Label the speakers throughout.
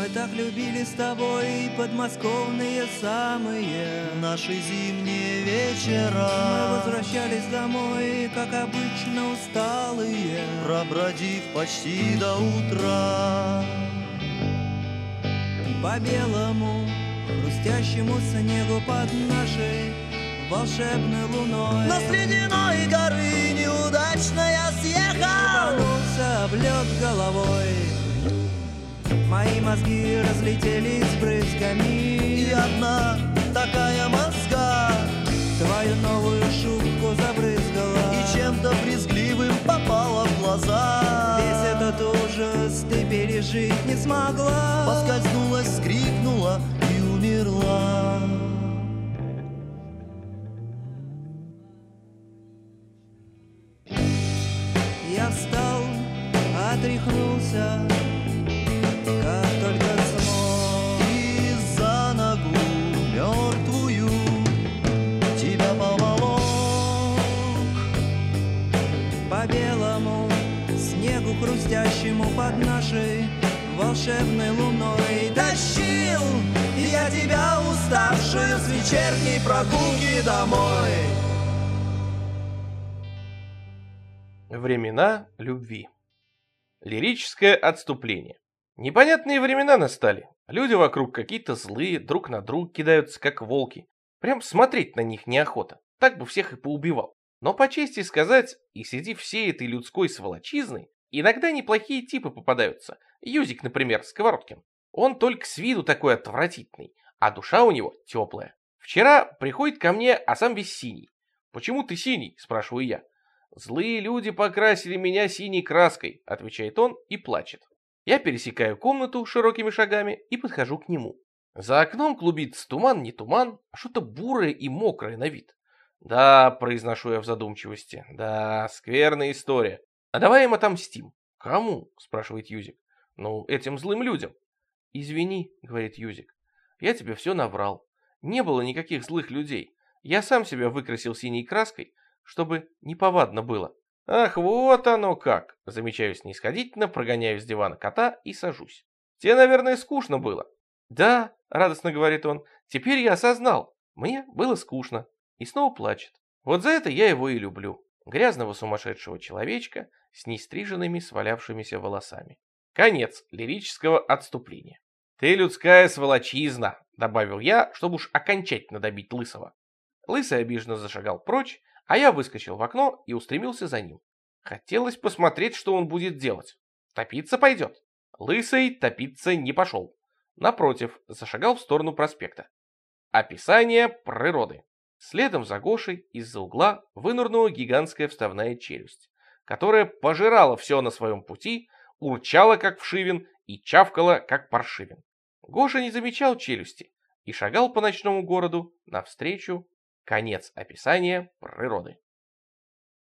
Speaker 1: Мы так любили с тобой подмосковные самые
Speaker 2: Наши зимние
Speaker 1: Мы
Speaker 2: вечера
Speaker 1: возвращались домой, как обычно усталые
Speaker 2: Пробродив почти до утра.
Speaker 1: По белому хрустящему снегу под нашей волшебной луной.
Speaker 2: Но с ледяной горы неудачно я съехал
Speaker 1: Рванулся в лед головой Мои мозги разлетелись брызгами.
Speaker 2: И одна такая мозга
Speaker 1: Твою новую шубку забрызгала.
Speaker 2: И чем-то брезгливым попала в глаза.
Speaker 1: Весь этот ужас ты пережить не смогла.
Speaker 2: Поскользнулась, скрикнула и умерла.
Speaker 1: Я встал, отряхнулся снегу хрустящему под нашей волшебной луной Тащил я тебя уставшую с вечерней прогулки домой
Speaker 3: Времена любви. Лирическое отступление. Непонятные времена настали. Люди вокруг какие-то злые, друг на друга кидаются, как волки. Прям смотреть на них неохота. Так бы всех и поубивал. Но по чести сказать, и среди всей этой людской сволочизны, иногда неплохие типы попадаются. Юзик, например, Сковородкин. Он только с виду такой отвратительный, а душа у него теплая. Вчера приходит ко мне, а сам весь синий. «Почему ты синий?» – спрашиваю я. «Злые люди покрасили меня синей краской», — отвечает он и плачет. Я пересекаю комнату широкими шагами и подхожу к нему. За окном клубится туман, не туман, а что-то бурое и мокрое на вид. «Да», — произношу я в задумчивости, — «да, скверная история. А давай им отомстим». «Кому?» — спрашивает Юзик. «Ну, этим злым людям». «Извини», — говорит Юзик, — «я тебе все наврал. Не было никаких злых людей. Я сам себя выкрасил синей краской, чтобы неповадно было. Ах, вот оно как! Замечаю снисходительно, прогоняю с дивана кота и сажусь. Тебе, наверное, скучно было. Да, радостно говорит он, теперь я осознал. Мне было скучно. И снова плачет. Вот за это я его и люблю. Грязного сумасшедшего человечка с нестриженными свалявшимися волосами. Конец лирического отступления. «Ты людская сволочизна», — добавил я, чтобы уж окончательно добить Лысого. Лысый обиженно зашагал прочь, а я выскочил в окно и устремился за ним. Хотелось посмотреть, что он будет делать. Топиться пойдет. Лысый топиться не пошел. Напротив, зашагал в сторону проспекта. Описание природы. Следом за Гошей из-за угла вынырнула гигантская вставная челюсть, которая пожирала все на своем пути, урчала, как вшивин, и чавкала, как паршивин. Гоша не замечал челюсти и шагал по ночному городу навстречу Конец описания природы.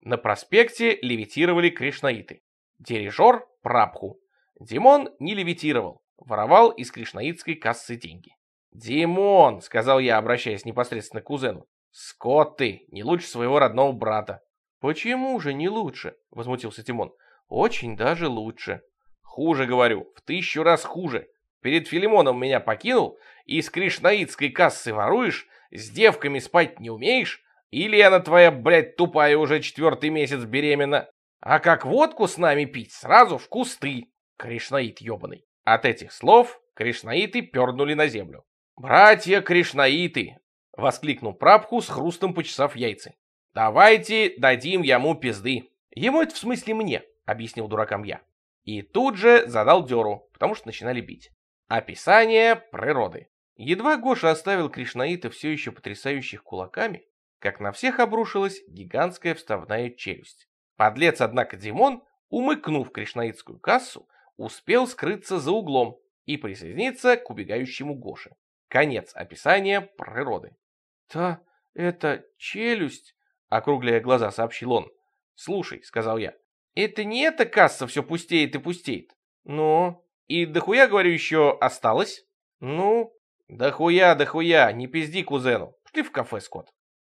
Speaker 3: На проспекте левитировали кришнаиты. Дирижер – Прабху. Димон не левитировал, воровал из кришнаитской кассы деньги. «Димон», — сказал я, обращаясь непосредственно к кузену, — «скот ты, не лучше своего родного брата». «Почему же не лучше?» — возмутился Тимон. «Очень даже лучше». «Хуже, говорю, в тысячу раз хуже. Перед Филимоном меня покинул, и из кришнаитской кассы воруешь, с девками спать не умеешь, и Лена твоя, блядь, тупая уже четвертый месяц беременна. А как водку с нами пить, сразу в кусты, кришнаит ебаный». От этих слов кришнаиты пернули на землю. «Братья кришнаиты!» — воскликнул Прабху с хрустом почесав яйца. «Давайте дадим ему пизды». «Ему это в смысле мне», — объяснил дуракам я. И тут же задал дёру, потому что начинали бить. Описание природы. Едва Гоша оставил кришнаита все еще потрясающих кулаками, как на всех обрушилась гигантская вставная челюсть. Подлец, однако, Димон, умыкнув кришнаитскую кассу, успел скрыться за углом и присоединиться к убегающему Гоше. Конец описания природы. «Та, это челюсть», — округляя глаза, сообщил он. «Слушай», — сказал я, — «это не эта касса все пустеет и пустеет?» «Ну, и дохуя, говорю, еще осталось?» «Ну, дохуя, дохуя, не пизди кузену. Пошли в кафе, Скотт».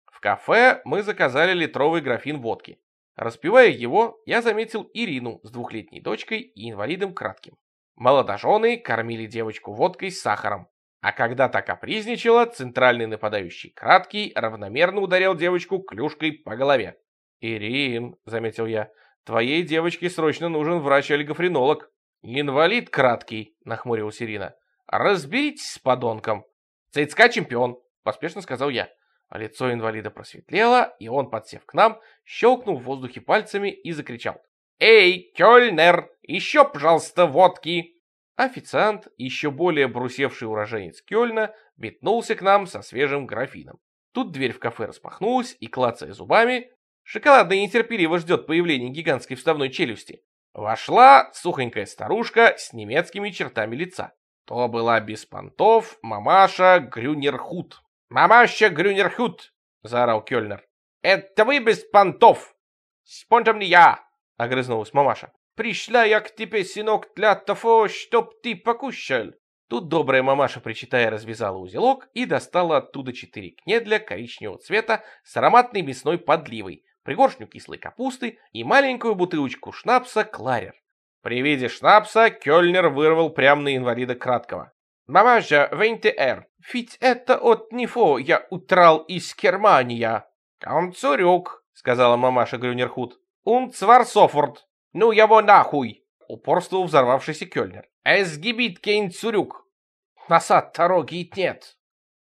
Speaker 3: В кафе мы заказали литровый графин водки. Распивая его, я заметил Ирину с двухлетней дочкой и инвалидом кратким. Молодожены кормили девочку водкой с сахаром. А когда та капризничала, центральный нападающий краткий равномерно ударял девочку клюшкой по голове. «Ирин», — заметил я, — «твоей девочке срочно нужен врач-олигофренолог». «Инвалид краткий», — нахмурилась Ирина. «Разберитесь с подонком». «Цейцка чемпион», — поспешно сказал я. А лицо инвалида просветлело, и он, подсев к нам, щелкнул в воздухе пальцами и закричал. «Эй, Кёльнер, еще, пожалуйста, водки!» Официант, еще более брусевший уроженец Кёльна, метнулся к нам со свежим графином. Тут дверь в кафе распахнулась, и, клацая зубами, шоколадно нетерпеливо ждет появления гигантской вставной челюсти, вошла сухонькая старушка с немецкими чертами лица. То была без понтов мамаша Грюнерхут. «Мамаша Грюнерхут!» — заорал Кёльнер. «Это вы без понтов!» «С понтом не я!» — огрызнулась мамаша. «Пришла я к тебе, сынок, для того, чтоб ты покушал!» Тут добрая мамаша, причитая, развязала узелок и достала оттуда четыре кнедля коричневого цвета с ароматной мясной подливой, пригоршню кислой капусты и маленькую бутылочку шнапса «Кларер». При виде шнапса Кёльнер вырвал прямо на инвалида краткого. «Мамаша, ВНТР, ведь это от него я утрал из Германия». «Концурюк», — сказала мамаша Грюнерхут. «Он цварсофорд. Ну его нахуй!» — упорствовал взорвавшийся Кёльнер. «Es gibt kein Zurück. Назад дороги нет».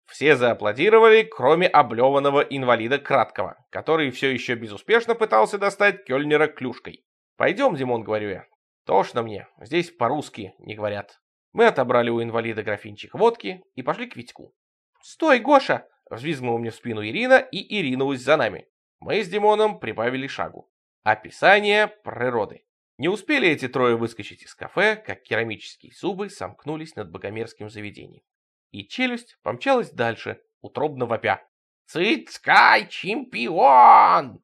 Speaker 3: Все зааплодировали, кроме облеванного инвалида Краткого, который все еще безуспешно пытался достать Кёльнера клюшкой. «Пойдем, Димон», — говорю я. «Тошно мне, здесь по-русски не говорят». Мы отобрали у инвалида графинчик водки и пошли к Витьку. «Стой, Гоша!» — взвизгнула мне в спину Ирина и иринулась за нами. Мы с Димоном прибавили шагу. Описание природы. Не успели эти трое выскочить из кафе, как керамические зубы сомкнулись над богомерзким заведением. И челюсть помчалась дальше, утробно вопя. «Цицкай чемпион!»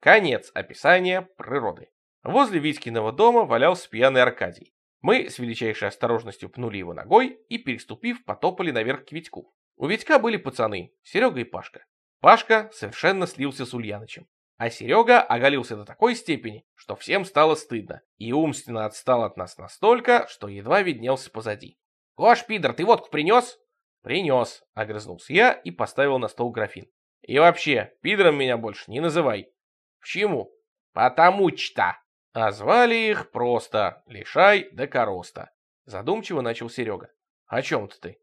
Speaker 3: Конец описания природы. Возле Витькиного дома валялся пьяный Аркадий. Мы с величайшей осторожностью пнули его ногой и, переступив, потопали наверх к Витьку. У Витька были пацаны, Серега и Пашка. Пашка совершенно слился с Ульянычем. А Серега оголился до такой степени, что всем стало стыдно, и умственно отстал от нас настолько, что едва виднелся позади. «Гош, пидор, ты водку принес?» «Принес», — огрызнулся я и поставил на стол графин. «И вообще, пидором меня больше не называй». «Почему?» «Потому что». А звали их просто Лишай да Короста. Задумчиво начал Серега. О чем-то ты?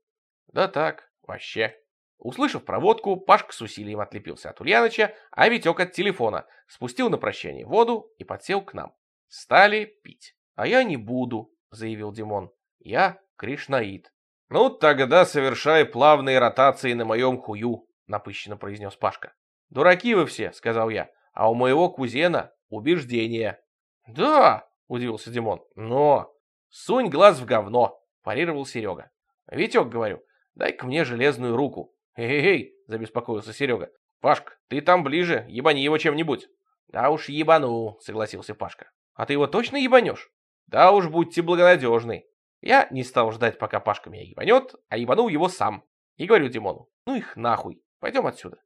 Speaker 3: Да так, вообще. Услышав проводку, Пашка с усилием отлепился от Ульяныча, а Витек от телефона, спустил на прощание воду и подсел к нам. Стали пить. «А я не буду», — заявил Димон. «Я кришнаит». «Ну, тогда совершай плавные ротации на моем хую», — напыщенно произнес Пашка. «Дураки вы все», — сказал я, — «а у моего кузена убеждения». «Да», — удивился Димон, — «но...» «Сунь глаз в говно», — парировал Серега. «Витек, говорю, дай-ка мне железную руку». «Эй-эй-эй», — забеспокоился Серега. «Пашка, ты там ближе, ебани его чем-нибудь». «Да уж ебану», — согласился Пашка. «А ты его точно ебанешь?» «Да уж, будьте благонадежны». Я не стал ждать, пока Пашка меня ебанет, а ебанул его сам. И говорю Димону, ну их нахуй, пойдем отсюда.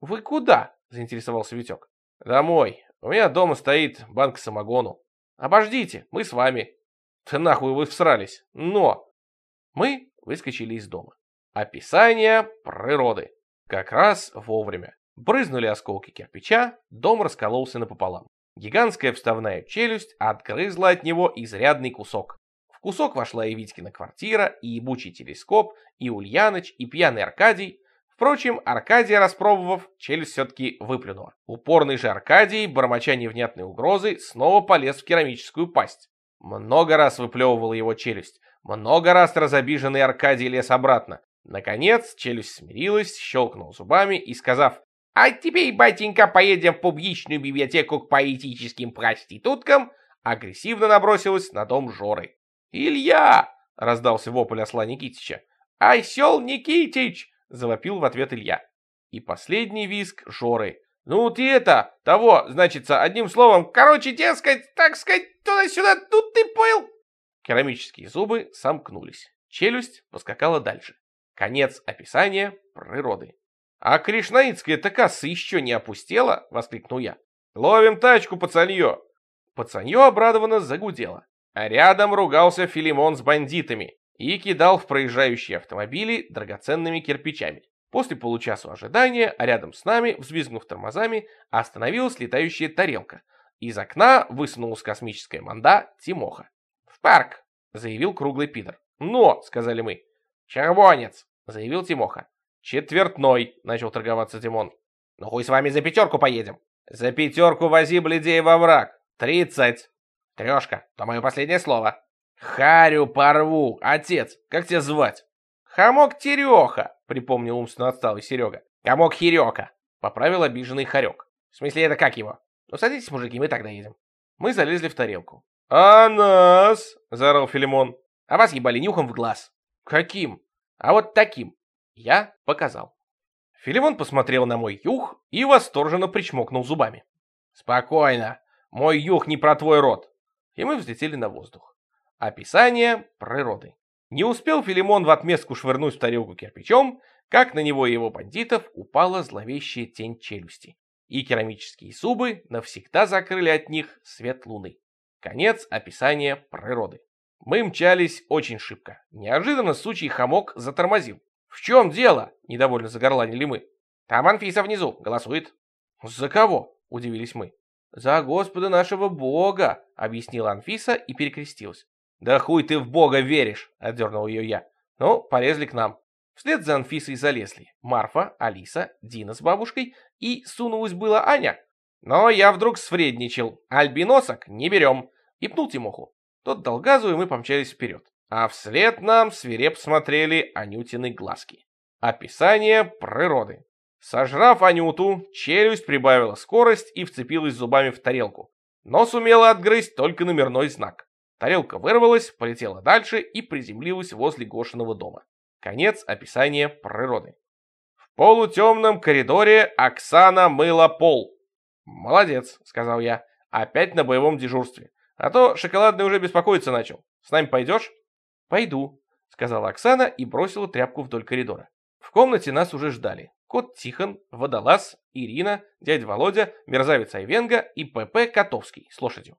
Speaker 3: «Вы куда?» — заинтересовался Витек. «Домой. У меня дома стоит банк самогону. Обождите, мы с вами. Да нахуй вы всрались. Но! Мы выскочили из дома. Описание природы. Как раз вовремя. Брызнули осколки кирпича, дом раскололся напополам. Гигантская вставная челюсть отгрызла от него изрядный кусок. В кусок вошла и Витькина квартира, и ебучий телескоп, и Ульяныч, и пьяный Аркадий, Впрочем, Аркадий, распробовав, челюсть все-таки выплюнула. Упорный же Аркадий, бормоча невнятной угрозы, снова полез в керамическую пасть. Много раз выплевывала его челюсть. Много раз разобиженный Аркадий лез обратно. Наконец, челюсть смирилась, щелкнул зубами и, сказав «А теперь, батенька, поедем в публичную библиотеку к поэтическим проституткам», агрессивно набросилась на дом Жоры. «Илья!» — раздался вопль осла Никитича. «Осел Никитич! завопил в ответ Илья. И последний визг Жоры. «Ну ты это, того, значится, одним словом, короче, дескать, так сказать, туда-сюда, тут ты понял?» Керамические зубы сомкнулись. Челюсть поскакала дальше. Конец описания природы. «А Кришнаитская-то касса еще не опустела?» — воскликнул я. «Ловим тачку, пацанье!» Пацанье обрадованно загудело. а рядом ругался Филимон с бандитами и кидал в проезжающие автомобили драгоценными кирпичами. После получаса ожидания, а рядом с нами, взвизгнув тормозами, остановилась летающая тарелка. Из окна высунулась космическая манда Тимоха. «В парк!» — заявил круглый пидор. «Но!» — сказали мы. «Червонец!» — заявил Тимоха. «Четвертной!» — начал торговаться Тимон. «Ну хуй с вами за пятерку поедем!» «За пятерку вози бледей во враг! Тридцать!» «Трешка, то мое последнее слово!» «Харю порву! Отец, как тебя звать?» «Хамок Тереха!» — припомнил умственно отсталый Серега. «Комок Хирека!» — поправил обиженный Харек. «В смысле, это как его?» «Ну, садитесь, мужики, мы тогда едем». Мы залезли в тарелку. «А нас?» — заорал Филимон. «А вас ебали нюхом в глаз». «Каким?» «А вот таким». Я показал. Филимон посмотрел на мой юх и восторженно причмокнул зубами. «Спокойно. Мой юх не про твой род». И мы взлетели на воздух. Описание природы. Не успел Филимон в отместку швырнуть в тарелку кирпичом, как на него и его бандитов упала зловещая тень челюсти, и керамические зубы навсегда закрыли от них свет луны. Конец описания природы. Мы мчались очень шибко. Неожиданно сучий хамок затормозил. «В чем дело?» – недовольно загорланили мы. «Там Анфиса внизу, голосует». «За кого?» – удивились мы. «За Господа нашего Бога!» – объяснила Анфиса и перекрестилась. «Да хуй ты в бога веришь!» — отдернул ее я. Ну, полезли к нам. Вслед за Анфисой залезли Марфа, Алиса, Дина с бабушкой и сунулась была Аня. Но я вдруг свредничал. Альбиносок не берем. И пнул Тимоху. Тот дал газу, и мы помчались вперед. А вслед нам свиреп смотрели Анютины глазки. Описание природы. Сожрав Анюту, челюсть прибавила скорость и вцепилась зубами в тарелку. Но сумела отгрызть только номерной знак. Тарелка вырвалась, полетела дальше и приземлилась возле Гошиного дома. Конец описания природы. В полутемном коридоре Оксана мыла пол. «Молодец», — сказал я, — «опять на боевом дежурстве. А то шоколадный уже беспокоиться начал. С нами пойдешь?» «Пойду», — сказала Оксана и бросила тряпку вдоль коридора. В комнате нас уже ждали. Кот Тихон, Водолаз, Ирина, дядя Володя, мерзавец Айвенга и ПП Котовский с лошадью.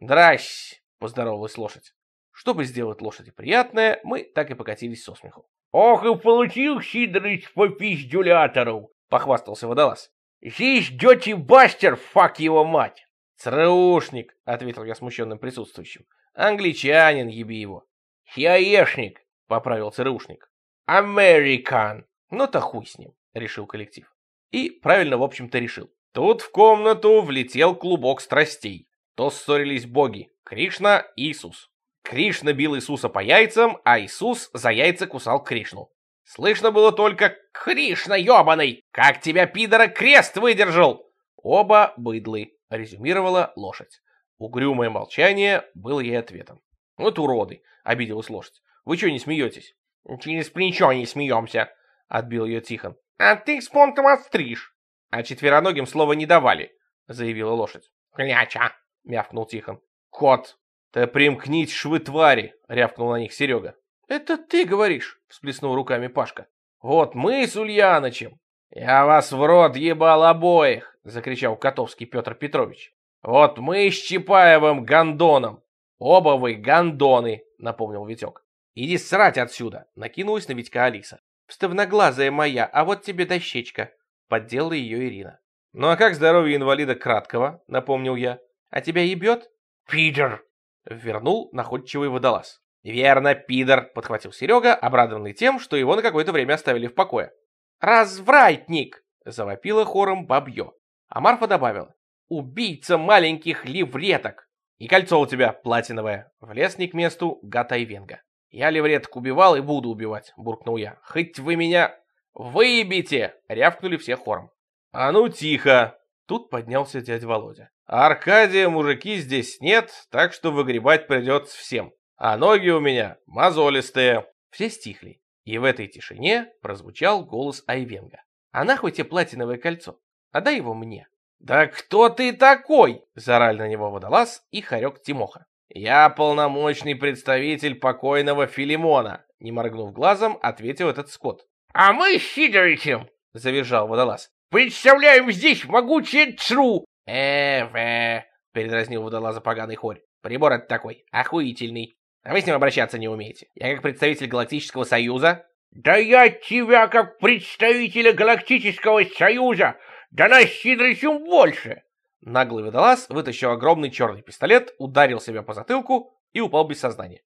Speaker 3: «Здрась!» — поздоровалась лошадь. Чтобы сделать лошади приятное, мы так и покатились со смеху.
Speaker 4: «Ох и получил Сидорыч по пиздюлятору!» — похвастался водолаз. «Здесь Дети Бастер, фак его мать!»
Speaker 3: «ЦРУшник!» — ответил я смущенным присутствующим. «Англичанин, еби его!»
Speaker 4: «Хиаешник!»
Speaker 3: — поправил ЦРУшник.
Speaker 4: «Американ!»
Speaker 3: «Ну-то хуй с ним!» — решил коллектив. И правильно, в общем-то, решил. Тут в комнату влетел клубок страстей. То ссорились боги, Кришна и Иисус. Кришна бил Иисуса по яйцам, а Иисус за яйца кусал Кришну. Слышно было только «Кришна, ебаный! Как тебя, пидора, крест выдержал!» Оба быдлы, резюмировала лошадь. Угрюмое молчание было ей ответом. «Вот уроды!» — обиделась лошадь. «Вы что не смеетесь?»
Speaker 4: «Через плечо не смеемся!»
Speaker 3: — отбил ее Тихон.
Speaker 4: «А ты с понтом отстриж!»
Speaker 3: «А четвероногим слова не давали!» — заявила лошадь.
Speaker 4: «Кляча!»
Speaker 3: — мявкнул Тихон. «Кот, ты примкнись, швы твари!» — рявкнул на них Серега. «Это ты говоришь!» — всплеснул руками Пашка. «Вот мы с Ульянычем!» «Я вас в рот ебал обоих!» — закричал Котовский Петр Петрович. «Вот мы с Чапаевым гондоном!» «Оба вы гондоны!» — напомнил Витек. «Иди срать отсюда!» — накинулась на Витька Алиса. «Вставноглазая моя, а вот тебе дощечка!» — подделала ее Ирина. «Ну а как здоровье инвалида краткого?» — напомнил я. «А тебя ебет?»
Speaker 4: «Пидор!»
Speaker 3: — вернул находчивый водолаз. «Верно, пидор!» — подхватил Серега, обрадованный тем, что его на какое-то время оставили в покое. «Развратник!» — завопила хором бабье. А Марфа добавила. «Убийца маленьких ливреток!» «И кольцо у тебя платиновое!» Влез не к месту Гатайвенга. «Я ливреток убивал и буду убивать!» — буркнул я. «Хоть вы меня...» «Выебите!» — рявкнули все хором. «А ну тихо!» Тут поднялся дядя Володя. Аркадия мужики здесь нет, так что выгребать придется всем. А ноги у меня мозолистые. Все стихли, и в этой тишине прозвучал голос Айвенга. А нахуй тебе платиновое кольцо? Отдай его мне. «Да кто ты такой?» – заорали на него водолаз и хорек Тимоха. «Я полномочный представитель покойного Филимона», – не моргнув глазом, ответил этот скот.
Speaker 4: «А мы с Сидорычем», –
Speaker 3: завизжал водолаз.
Speaker 4: «представляем здесь могучее ЦРУ,
Speaker 3: «Э-вэ!» — передразнил водолаза поганый хорь. Прибор это такой, охуительный. А вы с ним обращаться не умеете. Я как представитель Галактического Союза...
Speaker 4: Да я тебя как представителя Галактического Союза! Да на Сидрычу больше!
Speaker 3: Наглый водолаз вытащил огромный черный пистолет, ударил себя по затылку и упал без сознания.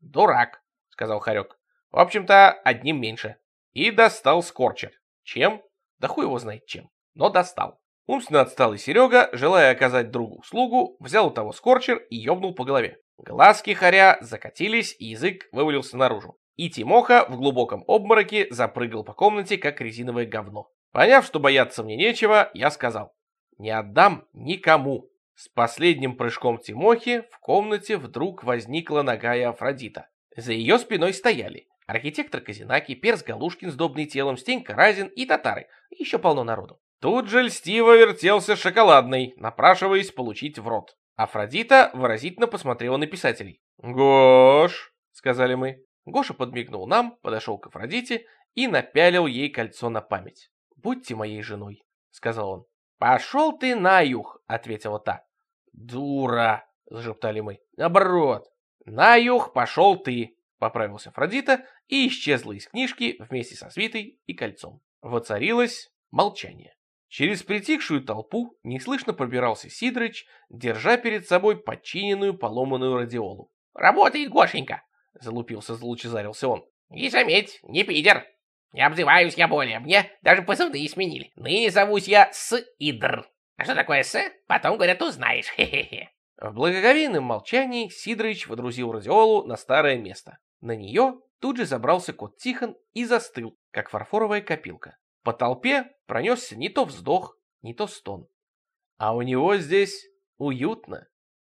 Speaker 3: «Дурак», — сказал Харек. «В общем-то, одним меньше». И достал скорчер. Чем? Да хуй его знает чем. Но достал. Умственно отсталый Серега, желая оказать другу услугу, взял у того скорчер и ёбнул по голове. Глазки Харя закатились, и язык вывалился наружу. И Тимоха в глубоком обмороке запрыгал по комнате, как резиновое говно. Поняв, что бояться мне нечего, я сказал, не отдам никому. С последним прыжком Тимохи в комнате вдруг возникла ногая Афродита. За ее спиной стояли архитектор Казинаки, Перс Галушкин с добным телом, Стенька Разин и татары, и еще полно народу. Тут же льстиво вертелся шоколадный, напрашиваясь получить в рот. Афродита выразительно посмотрела на писателей. «Гош», — сказали мы. Гоша подмигнул нам, подошел к Афродите и напялил ей кольцо на память. «Будьте моей женой», — сказал он. «Пошел ты на юг», — ответила та. «Дура», — зашептали мы. «Наоборот». «На юг пошел ты», — поправился Афродита и исчезла из книжки вместе со свитой и кольцом. Воцарилось молчание. Через притихшую толпу неслышно пробирался Сидорыч, держа перед собой подчиненную поломанную радиолу.
Speaker 4: «Работает, Гошенька!»
Speaker 3: — залупился, залучезарился он.
Speaker 4: «И заметь, не пидор! Не обзываюсь я более, мне даже позывные сменили. Ныне зовусь я С-Идр. А что такое С? Потом, говорят, узнаешь, хе-хе-хе».
Speaker 3: В благоговейном молчании Сидорыч водрузил радиолу на старое место. На нее тут же забрался кот Тихон и застыл, как фарфоровая копилка. По толпе пронесся не то вздох, не то стон. А у него здесь уютно.